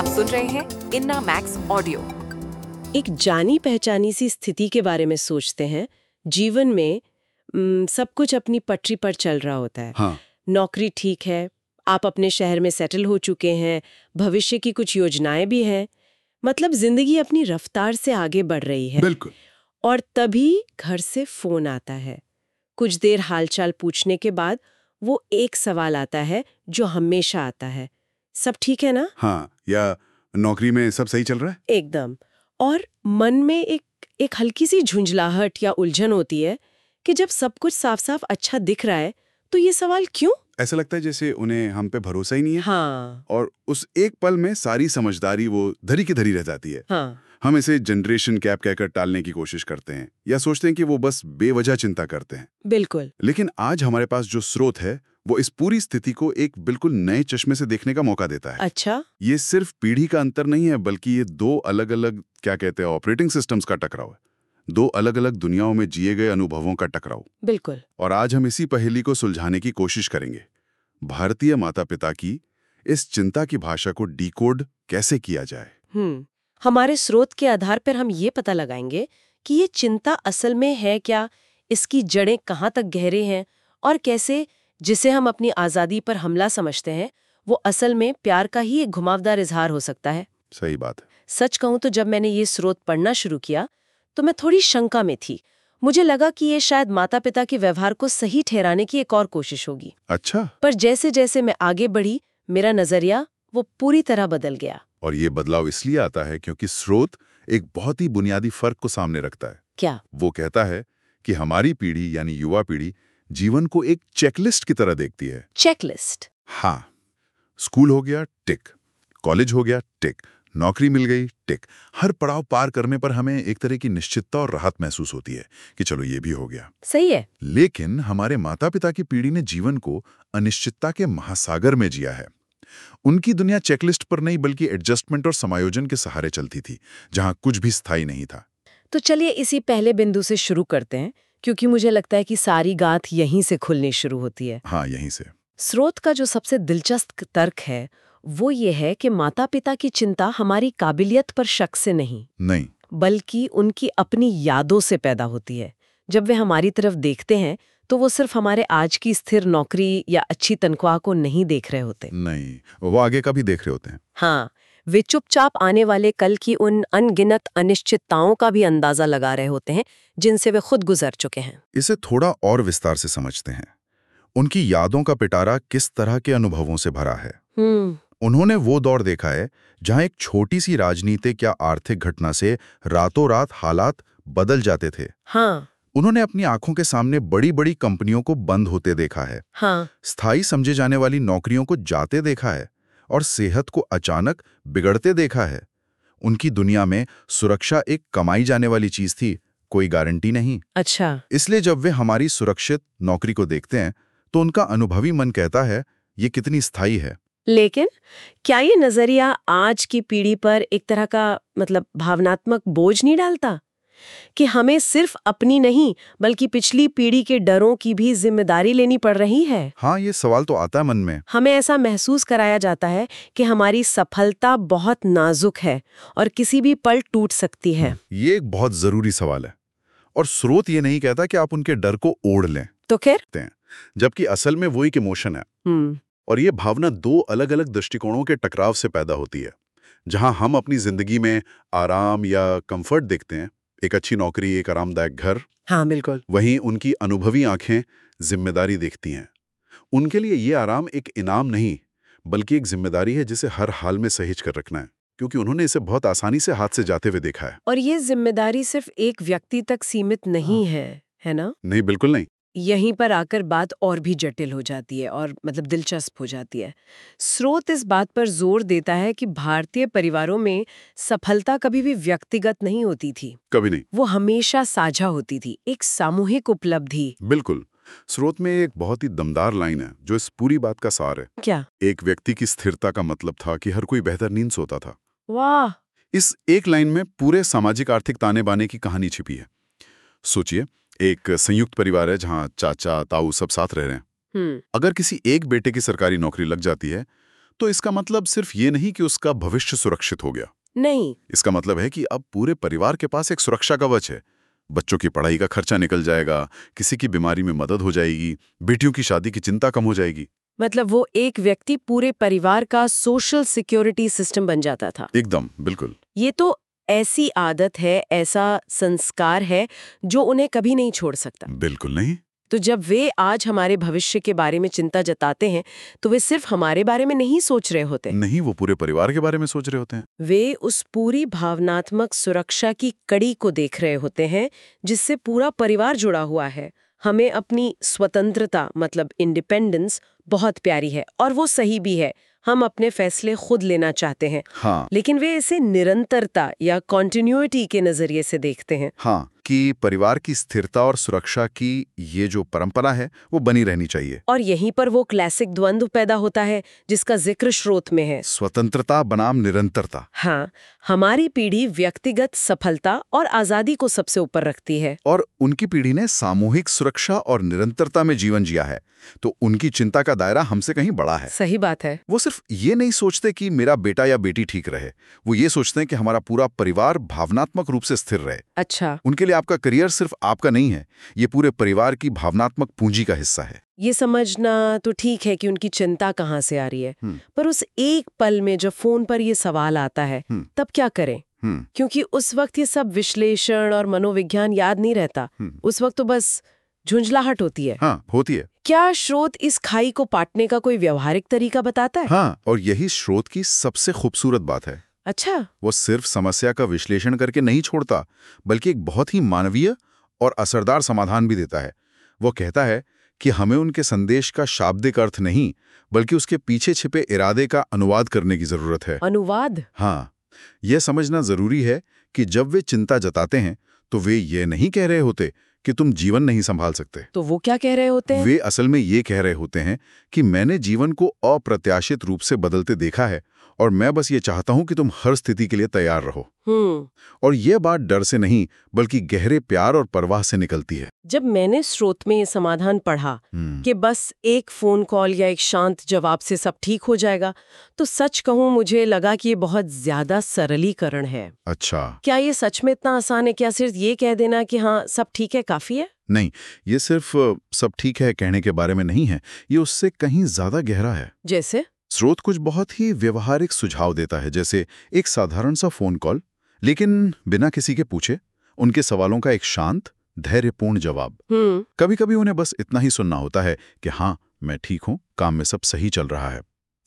आप सुन रहे हैं इन्ना मैक्स ऑडियो। एक जानी पहचानी सी स्थिति के बारे में सोचते हैं। जीवन में सब कुछ अपनी पटरी पर चल रहा होता है। हाँ। नौकरी ठीक है आप अपने शहर में सेटल हो चुके हैं भविष्य की कुछ योजनाएँ भी हैं। मतलब ज़िंदगी अपनी रफ्तार से आगे बढ़ रही है। बिल्कुल। और तभी घर से फ़ोन आता है। कुछ देर हालचाल पूछने के बाद वो एक सवाल आता है जो हमेशा आता है। सब ठीक है ना? हाँ। या नौकरी में सब सही चल रहा है? एकदम। और मन में एक एक हल्की सी झुंझलाहट या उलझन होती है कि जब सब कुछ साफ़ साफ़ अच्छा दिख रहा है तो ये सवाल क्यों? ऐसा लगता है जैसे उन्हें हम पे भरोसा ही नहीं है। हाँ। और उस एक पल में सारी समझदारी वो धरी की धरी रह जाती है। हाँ। हम इसे जनरेशन कैप कहकर टालने की कोशिश करते हैं या सोचते हैं कि वो बस बेवजह चिंता करते हैं। बिल्कुल। लेकिन आज हमारे पास जो स्रोत है वो इस पूरी स्थिति को एक बिल्कुल नए चश्मे से देखने का मौका देता है। अच्छा। ये सिर्फ़ पीढ़ी का अंतर नहीं है बल्कि ये दो अलग अलग क्या कहते हैं ऑपरेटिंग सिस्टम्स का टकराव है। दो अलग अलग दुनियाओं में जिए गए अनुभवों का टकराव। बिल्कुल। और आज हम इसी पहेली को सुलझाने की कोशिश करेंगे। भारतीय माता पिता की इस चिंता की भाषा को डिकोड कैसे किया जाए? हम्म हमारे स्रोत के आधार पर हम ये पता लगाएँगे कि ये चिंता असल में है क्या इसकी जड़ें कहाँ तक गहरे हैं और कैसे जिसे हम अपनी आज़ादी पर हमला समझते हैं वो असल में प्यार का ही एक घुमावदार इजहार हो सकता है। सही बात है। सच कहूँ तो जब मैंने ये स्रोत पढ़ना शुरू किया तो मैं थोड़ी शंका में थी। मुझे लगा कि ये शायद माता पिता के व्यवहार को सही ठहराने की एक और कोशिश होगी। अच्छा। पर जैसे जैसे मैं आगे बढ़ी मेरा नज़रिया वो पूरी तरह बदल गया। और ये बदलाव इसलिए आता है क्योंकि स्रोत एक बहुत ही बुनियादी फ़र्क को सामने रखता है। क्या? वो कहता है कि हमारी पीढ़ी यानी युवा पीढ़ी जीवन को एक चेकलिस्ट की तरह देखती है। चेकलिस्ट हाँ स्कूल हो गया टिक। कॉलेज हो गया टिक। नौकरी मिल गई टिक। हर पड़ाव पार करने पर हमें एक तरह की निश्चितता और राहत महसूस होती है कि चलो ये भी हो गया। सही है। लेकिन हमारे माता पिता की पीढ़ी ने जीवन को अनिश्चितता के महासागर में जिया है। उनकी दुनिया चेकलिस्ट पर नहीं बल्कि एडजस्टमेंट और समायोजन के सहारे चलती थी जहाँ कुछ भी स्थायी नहीं था। तो चलिए इसी पहले बिंदु से शुरू करते हैं। क्योंकि मुझे लगता है कि सारी गाथ यहीं से खुलनी शुरू होती है। हाँ यहीं से। स्रोत का जो सबसे दिलचस्प तर्क है वो ये है कि माता पिता की चिंता हमारी काबिलियत पर शक से नहीं नहीं। बल्कि उनकी अपनी यादों से पैदा होती है। जब वे हमारी तरफ़ देखते हैं तो वो सिर्फ़ हमारे आज की स्थिर नौकरी या अच्छी तनख्वाह को नहीं देख रहे होते। नहीं वो आगे का भी देख रहे होते हैं। हाँ वे चुपचाप आने वाले कल की उन अनगिनत अनिश्चितताओं का भी अंदाज़ा लगा रहे होते हैं जिनसे वे खुद गुजर चुके हैं। इसे थोड़ा और विस्तार से समझते हैं। उनकी यादों का पिटारा किस तरह के अनुभवों से भरा है? हम्म। उन्होंने वो दौर देखा है जहाँ एक छोटी सी राजनीतिक या आर्थिक घटना से रातों रात हालात बदल जाते थे। हाँ। उन्होंने अपनी आँखों के सामने बड़ी बड़ी कंपनियों को बंद होते देखा है। हाँ। स्थायी समझे जाने वाली नौकरियों को जाते देखा है। और सेहत को अचानक बिगड़ते देखा है। उनकी दुनिया में सुरक्षा एक कमाई जाने वाली चीज़ थी कोई गारंटी नहीं। अच्छा। इसलिए जब वे हमारी सुरक्षित नौकरी को देखते हैं तो उनका अनुभवी मन कहता है ये कितनी स्थायी है। लेकिन क्या ये नज़रिया आज की पीढ़ी पर एक तरह का मतलब भावनात्मक बोझ नहीं डालता? कि हमें सिर्फ़ अपनी नहीं बल्कि पिछली पीढ़ी के डरों की भी ज़िम्मेदारी लेनी पड़ रही है। हाँ ये सवाल तो आता है मन में। हमें ऐसा महसूस कराया जाता है कि हमारी सफलता बहुत नाजुक है और किसी भी पल टूट सकती है। ये एक बहुत ज़रूरी सवाल है। और स्रोत ये नहीं कहता कि आप उनके डर को ओढ़ लें। तो खैर? जबकि असल में वो एक इमोशन है। हम्म। और ये भावना दो अलग अलग दृष्टिकोणों के टकराव से पैदा होती है। जहाँ हम अपनी ज़िंदगी में आराम या कंफर्ट देखते हैं एक अच्छी नौकरी एक आरामदायक घर। हाँ बिल्कुल। वहीं उनकी अनुभवी आँखें ज़िम्मेदारी देखती हैं। उनके लिए ये आराम एक इनाम नहीं बल्कि एक ज़िम्मेदारी है जिसे हर हाल में सहेज कर रखना है क्योंकि उन्होंने इसे बहुत आसानी से हाथ से जाते हुए देखा है। और ये ज़िम्मेदारी सिर्फ़ एक व्यक्ति तक सीमित नहीं हाँ। है है ना? नहीं बिल्कुल नहीं। यहीं पर आकर बात और भी जटिल हो जाती है और मतलब दिलचस्प हो जाती है। स्रोत इस बात पर ज़ोर देता है कि भारतीय परिवारों में सफलता कभी भी व्यक्तिगत नहीं होती थी। कभी नहीं। वो हमेशा साझा होती थी एक सामूहिक उपलब्धि। बिल्कुल। स्रोत में एक बहुत ही दमदार लाइन है जो इस पूरी बात का सार है। क्या? एक व्यक्ति की स्थिरता का मतलब था कि हर कोई बेहतर नींद सोता था। वाह! इस एक लाइन में पूरे सामाजिक आर्थिक ताने बाने की कहानी छिपी है। सोचिए एक संयुक्त परिवार है जहाँ चाचा ताऊ सब साथ रह रहे हैं। हम्म। अगर किसी एक बेटे की सरकारी नौकरी लग जाती है तो इसका मतलब सिर्फ़ ये नहीं कि उसका भविष्य सुरक्षित हो गया। नहीं। इसका मतलब है कि अब पूरे परिवार के पास एक सुरक्षा कवच है। बच्चों की पढ़ाई का खर्चा निकल जाएगा किसी की बीमारी में मदद हो जाएगी बेटियों की शादी की चिंता कम हो जाएगी। मतलब वो एक व्यक्ति पूरे परिवार का सोशल सिक्योरिटी सिस्टम बन जाता था। एकदम बिल्कुल। ये तो ऐसी आदत है ऐसा संस्कार है जो उन्हें कभी नहीं छोड़ सकता। बिल्कुल नहीं। तो जब वे आज हमारे भविष्य के बारे में चिंता जताते हैं तो वे सिर्फ़ हमारे बारे में नहीं सोच रहे होते नहीं वो पूरे परिवार के बारे में सोच रहे होते हैं। वे उस पूरी भावनात्मक सुरक्षा की कड़ी को देख रहे होते हैं जिससे पूरा परिवार जुड़ा हुआ है। हमें अपनी स्वतंत्रता मतलब इंडिपेंडेंस बहुत प्यारी है और वो सही भी है। हम अपने फैसले खुद लेना चाहते हैं। हाँ। लेकिन वे इसे निरंतरता या कॉन्टिन्यूटी के नज़रिए से देखते हैं। हाँ। कि परिवार की स्थिरता और सुरक्षा की ये जो परंपरा है वो बनी रहनी चाहिए। और यहीं पर वो क्लासिक द्वंद्व पैदा होता है जिसका ज़िक्र स्रोत में है। स्वतंत्रता बनाम निरंतरता। हाँ हमारी पीढ़ी व्यक्तिगत सफलता और आज़ादी को सबसे ऊपर रखती है। और उनकी पीढ़ी ने सामूहिक सुरक्षा और निरंतरता में जीवन जिया है तो उनकी चिंता का दायरा हमसे कहीं बड़ा है। सही बात है। वो सिर्फ़ ये नहीं सोचते कि मेरा बेटा या बेटी ठीक रहे वो ये सोचते हैं कि हमारा पूरा परिवार भावनात्मक रूप से स्थिर रहे। अच्छा। उनके लिए आपका करियर सिर्फ़ आपका नहीं है ये पूरे परिवार की भावनात्मक पूंजी का हिस्सा है। ये समझना तो ठीक है कि उनकी चिंता कहाँ से आ रही है हम्म। पर उस एक पल में जब फ़ोन पर ये सवाल आता है हम्म। तब क्या करें? हम्म। क्योंकि उस वक्त ये सब विश्लेषण और मनोविज्ञान याद नहीं रहता। उस वक्त तो बस झुंझलाहट होती है। हाँ होती है। क्या स्रोत इस खाई को पाटने का कोई व्यवहारिक तरीका बताता है? हाँ और यही स्रोत की सबसे खूबसूरत बात है। अच्छा। वो सिर्फ़ समस्या का विश्लेषण करके नहीं छोड़ता बल्कि एक बहुत ही मानवीय और असरदार समाधान भी देता है। वो कहता है कि हमें उनके संदेश का शाब्दिक अर्थ नहीं बल्कि उसके पीछे छिपे इरादे का अनुवाद करने की ज़रूरत है। अनुवाद? हाँ यह समझना ज़रूरी है कि जब वे चिंता जताते हैं तो वे ये नहीं कह रहे होते कि तुम जीवन नहीं संभाल सकते। तो वो क्या कह रहे होते हैं? वे असल में ये कह रहे होते हैं कि मैंने जीवन को अप्रत्याशित रूप से बदलते देखा है और मैं बस ये चाहता हूँ कि तुम हर स्थिति के लिए तैयार रहो। और ये बात डर से नहीं बल्कि गहरे प्यार और परवाह से निकलती है। जब मैंने स्रोत में ये समाधान पढ़ा हम्म, कि बस एक फ़ोन कॉल या एक शांत जवाब से सब ठीक हो जाएगा तो सच कहूँ मुझे लगा कि ये बहुत ज़्यादा सरलीकरण है। अच्छा। क्या ये सच में इतना आसान है? क्या सिर्फ़ ये कह देना कि हाँ सब ठीक है काफ़ी है? नहीं ये सिर्फ़ सब ठीक है कहने के बारे में नहीं है ये उससे कहीं ज़्यादा गहरा है। जैसे? स्रोत कुछ बहुत ही व्यवहारिक सुझाव देता है जैसे एक साधारण सा फ़ोन कॉल लेकिन बिना किसी के पूछे उनके सवालों का एक शांत धैर्यपूर्ण जवाब। हम्म। कभी कभी उन्हें बस इतना ही सुनना होता है कि हाँ मैं ठीक हूँ काम में सब सही चल रहा है।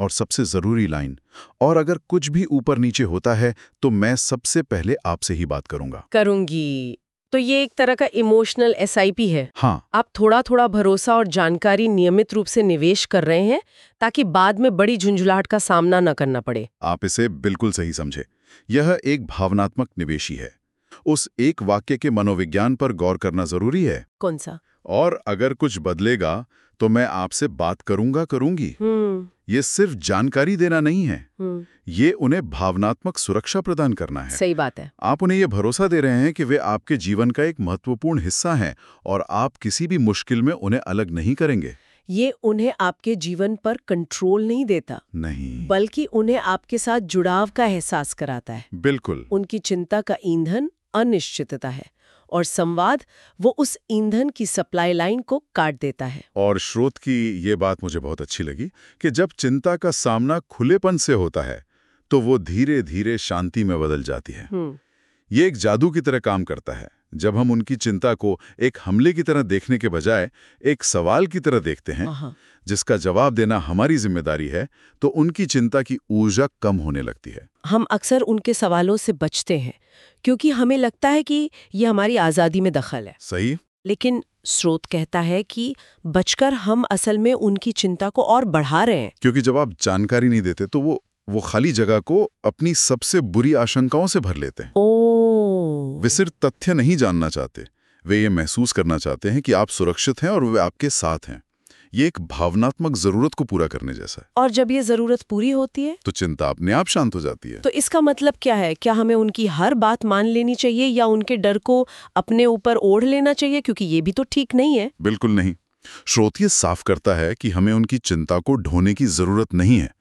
और सबसे ज़रूरी लाइन और अगर कुछ भी ऊपर नीचे होता है तो मैं सबसे पहले आपसे ही बात करूँगा। करूँगी। तो ये एक तरह का इमोशनल एसआईपी है। हाँ। आप थोड़ा थोड़ा भरोसा और जानकारी नियमित रूप से निवेश कर रहे हैं ताकि बाद में बड़ी झुंझुलाहट का सामना न करना पड़े। आप इसे बिल्कुल सही समझे। यह एक भावनात्मक निवेशी है। उस एक वाक्य के मनोविज्ञान पर गौर करना ज़रूरी है? कौन सा? और अगर कुछ बदलेगा तो मैं आपसे बात करूँगा करूँगी। हम्म। ये सिर्फ़ जानकारी देना नहीं है। हम्म। ये उन्हें भावनात्मक सुरक्षा प्रदान करना है। सही बात है। आप उन्हें ये भरोसा दे रहे हैं कि वे आपके जीवन का एक महत्वपूर्ण हिस्सा हैं और आप किसी भी मुश्किल में उन्हें अलग नहीं करेंगे। ये उन्हें आपके जीवन पर कंट्रोल नहीं देता नहीं। बल्कि उन्हें आपके साथ जुड़ाव का एहसास कराता है। बिल्कुल। उनकी चिंता का ईंधन अनिश्चितता है। और संवाद वो उस ईंधन की सप्लाई लाइन को काट देता है। और स्रोत की ये बात मुझे बहुत अच्छी लगी कि जब चिंता का सामना खुलेपन से होता है तो वो धीरे धीरे शांति में बदल जाती है। हम्म। ये एक जादू की तरह काम करता है। जब हम उनकी चिंता को एक हमले की तरह देखने के बजाय एक सवाल की तरह देखते हैं हाँ। जिसका जवाब देना हमारी ज़िम्मेदारी है तो उनकी चिंता की ऊर्जा कम होने लगती है। हम अक्सर उनके सवालों से बचते हैं क्योंकि हमें लगता है कि ये हमारी आज़ादी में दखल है। सही। लेकिन स्रोत कहता है कि बचकर हम असल में उनकी चिंता को और बढ़ा रहे हैं। क्योंकि जब आप जानकारी नहीं देते तो वो वो खाली जगह को अपनी सबसे बुरी आशंकाओं से भर लेते हैं। ओ वे सिर्फ़ तथ्य नहीं जानना चाहते। वे ये महसूस करना चाहते हैं कि आप सुरक्षित हैं और वे आपके साथ हैं। ये एक भावनात्मक ज़रूरत को पूरा करने जैसा है। और जब ये ज़रूरत पूरी होती है? तो चिंता अपने आप शांत हो जाती है। तो इसका मतलब क्या है? क्या हमें उनकी हर बात मान लेनी चाहिए या उनके डर को अपने ऊपर ओढ़ लेना चाहिए? क्योंकि ये भी तो ठीक नहीं है। बिल्कुल नहीं। स्रोत ये साफ़ करता है कि हमें उनकी चिंता को ढोने की ज़रूरत नहीं है।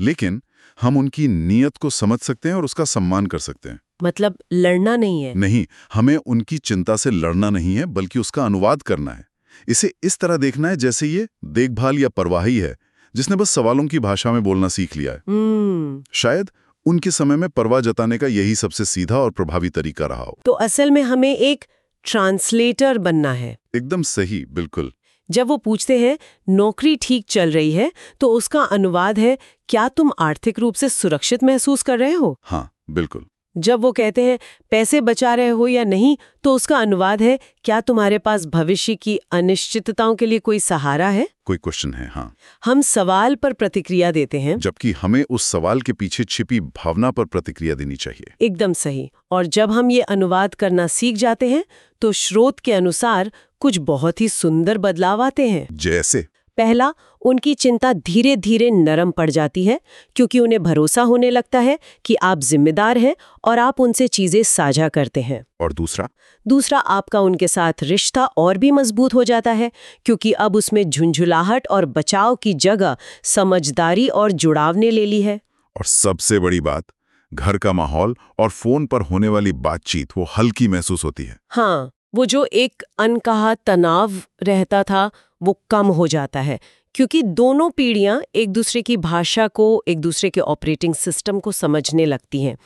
लेकिन हम उनकी नीयत को समझ सकते हैं और उसका सम्मान कर सकते हैं। मतलब लड़ना नहीं है। नहीं हमें उनकी चिंता से लड़ना नहीं है बल्कि उसका अनुवाद करना है। इसे इस तरह देखना है जैसे ये देखभाल या परवाही है जिसने बस सवालों की भाषा में बोलना सीख लिया है। हम्म। शायद उनके समय में परवाह जताने का यही सबसे सीधा और प्रभावी तरीका रहा हो। तो असल में हमें एक ट्रांसलेटर बनना है। एकदम सही बिल्कुल। जब वो पूछते हैं नौकरी ठीक चल रही है तो उसका अनुवाद है क्या तुम आर्थिक रूप से सुरक्षित महसूस कर रहे हो? हाँ बिल्कुल। जब वो कहते हैं पैसे बचा रहे हो या नहीं तो उसका अनुवाद है क्या तुम्हारे पास भविष्य की अनिश्चितताओं के लिए कोई सहारा है? कोई क्वेश्चन है हाँ। हम सवाल पर प्रतिक्रिया देते हैं। जबकि हमें उस सवाल के पीछे छिपी भावना पर प्रतिक्रिया देनी चाहिए। एकदम सही। और जब हम ये अनुवाद करना सीख जाते हैं तो स्रोत के अनुसार कुछ बहुत ही सुंदर बदलाव आते हैं। जैसे? पहला उनकी चिंता धीरे धीरे नरम पड़ जाती है क्योंकि उन्हें भरोसा होने लगता है कि आप जिम्मेदार हैं और आप उनसे चीज़ें साझा करते हैं। और दूसरा? दूसरा आपका उनके साथ रिश्ता और भी मज़बूत हो जाता है क्योंकि अब उसमें झुंझुलाहट और बचाव की जगह समझदारी और जुड़ाव ने ले ली है। और सबसे बड़ी बात घर का माहौल और फ़ोन पर होने वाली बातचीत वो हल्की महसूस होती है। हाँ वो जो एक अनकहा तनाव रहता था वो कम हो जाता है। क्योंकि दोनों पीढ़ियाँ एक दूसरे की भाषा को एक दूसरे के ऑपरेटिंग सिस्टम को समझने लगती हैं।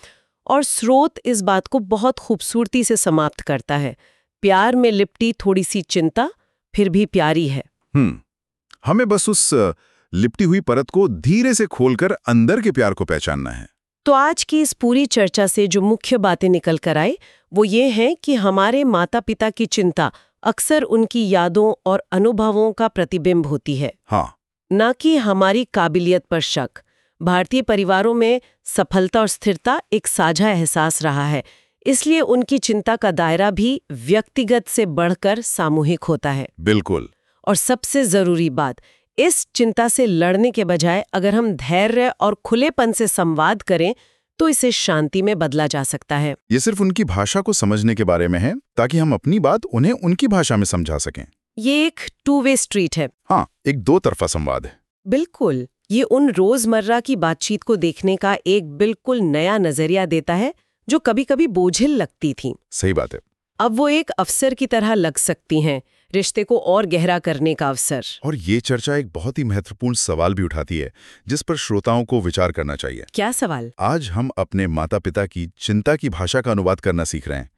और स्रोत इस बात को बहुत खूबसूरती से समाप्त करता है। प्यार में लिपटी थोड़ी सी चिंता फिर भी प्यारी है। हम्म हमें बस उस लिपटी हुई परत को धीरे से खोलकर अंदर के प्यार को पहचानना है। तो आज की इस पूरी चर्चा से जो मुख्य बातें निकल कर आई वो ये हैं कि हमारे माता पिता की चिंता अक्सर उनकी यादों और अनुभवों का प्रतिबिंब होती है। हाँ। न कि हमारी काबिलियत पर शक। भारतीय परिवारों में सफलता और स्थिरता एक साझा एहसास रहा है इसलिए उनकी चिंता का दायरा भी व्यक्तिगत से बढ़कर सामूहिक होता है। बिल्कुल। और सबसे ज़रूरी बात इस चिंता से लड़ने के बजाय अगर हम धैर्य और खुलेपन से संवाद करें तो इसे शांति में बदला जा सकता है। ये सिर्फ़ उनकी भाषा को समझने के बारे में है ताकि हम अपनी बात उन्हें उनकी भाषा में समझा सकें। ये एक टू वे स्ट्रीट है। हाँ एक दो तरफा संवाद है। बिल्कुल ये उन रोज़मर्रा की बातचीत को देखने का एक बिल्कुल नया नज़रिया देता है जो कभी कभी बोझिल लगती थी। सही बात है। अब वो एक अवसर की तरह लग सकती हैं रिश्ते को और गहरा करने का अवसर। और ये चर्चा एक बहुत ही महत्वपूर्ण सवाल भी उठाती है जिस पर श्रोताओं को विचार करना चाहिए। क्या सवाल? आज हम अपने माता पिता की चिंता की भाषा का अनुवाद करना सीख रहे हैं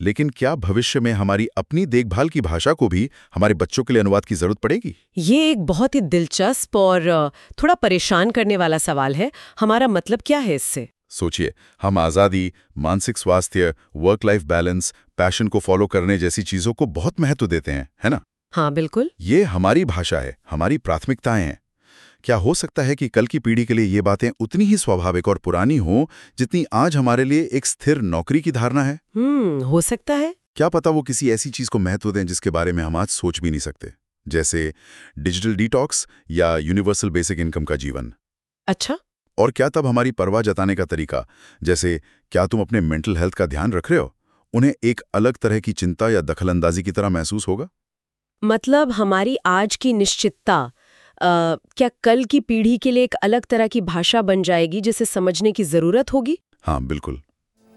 लेकिन क्या भविष्य में हमारी अपनी देखभाल की भाषा को भी हमारे बच्चों के लिए अनुवाद की ज़रूरत पड़ेगी? ये एक बहुत ही दिलचस्प और थोड़ा परेशान करने वाला सवाल है। हमारा मतलब क्या है इससे? सोचिए हम आज़ादी मानसिक स्वास्थ्य वर्क लाइफ बैलेंस पैशन को फॉलो करने जैसी चीज़ों को बहुत महत्व देते हैं है ना? हाँ बिल्कुल। ये हमारी भाषा है हमारी प्राथमिकताएँ हैं। क्या हो सकता है कि कल की पीढ़ी के लिए ये बातें उतनी ही स्वाभाविक और पुरानी हों जितनी आज हमारे लिए एक स्थिर नौकरी की धारणा है? हम्म हो सकता है। क्या पता वो किसी ऐसी चीज़ को महत्व दें जिसके बारे में हम आज सोच भी नहीं सकते जैसे डिजिटल डिटॉक्स या यूनिवर्सल बेसिक इनकम का जीवन। अच्छा। और क्या तब हमारी परवाह जताने का तरीका? जैसे क्या तुम अपने मेंटल हेल्थ का ध्यान रख रहे हो? उन्हें एक अलग तरह की चिंता या दखलंदाजी की तरह महसूस होगा? मतलब हमारी आज की निश्चितता क्या कल की पीढ़ी के लिए एक अलग तरह की भाषा बन जाएगी जिसे समझने की ज़रूरत होगी? हाँ बिल्कुल।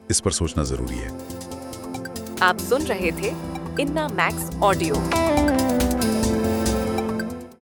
इस पर सोचना ज़रूरी है। आप सुन रहे थे इन्ना मैक्स ऑडियो।